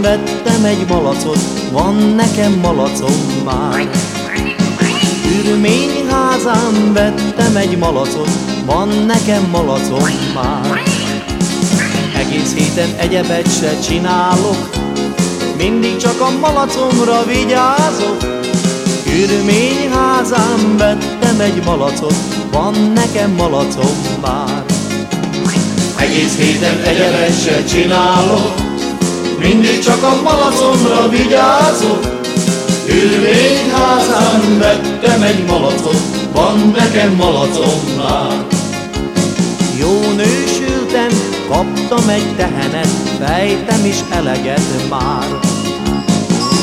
vettem egy malacot, van nekem malacom már. Ürményházán vettem egy malacot, van nekem malacom már. Egész héten egyebet se csinálok, mindig csak a malacomra vigyázok. Ürményházán vettem egy malacot, van nekem malacom már. Egész héten egyebet se csinálok, mindig csak a malacomra vigyázok. Ülvényházán vettem egy malacot, van nekem malacom már. Jó nősültem, kaptam egy tehenet, fejtem is eleget már.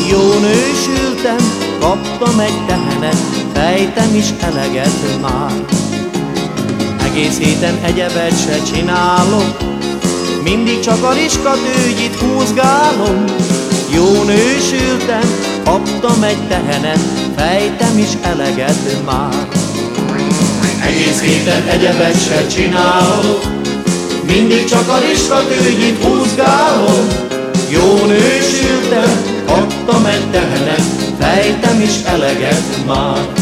Jó nősültem, kaptam egy tehenet, fejtem is eleget már. Egész héten egyebet se csinálok, mindig csak a riskatőgyit húzgálom. Jó nősültem, kaptam egy tehenet, fejtem is eleget már. Egész héten egyebet se csinálok, mindig csak a riskatőgyit húzgálom. Jó nősültem, kaptam egy tehenet, fejtem is eleget már.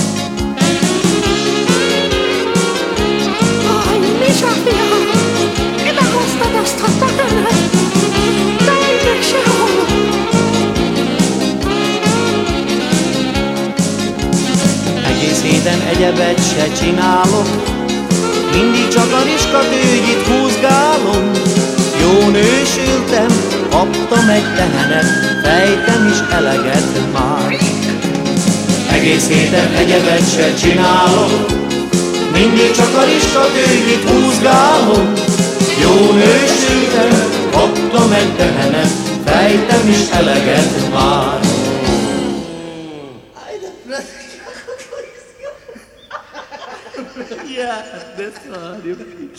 Héten egyebet se csinálok, mindig csak a riskatőgyit húzgálom. Jó nősültem, kaptam egy tehenet, fejtem is eleget már. Egész héten egyebet se csinálok, mindig csak a riskatőgyit húzgálom. Jó nősültem, kaptam egy tehenet, fejtem is eleget már. yeah, that's not.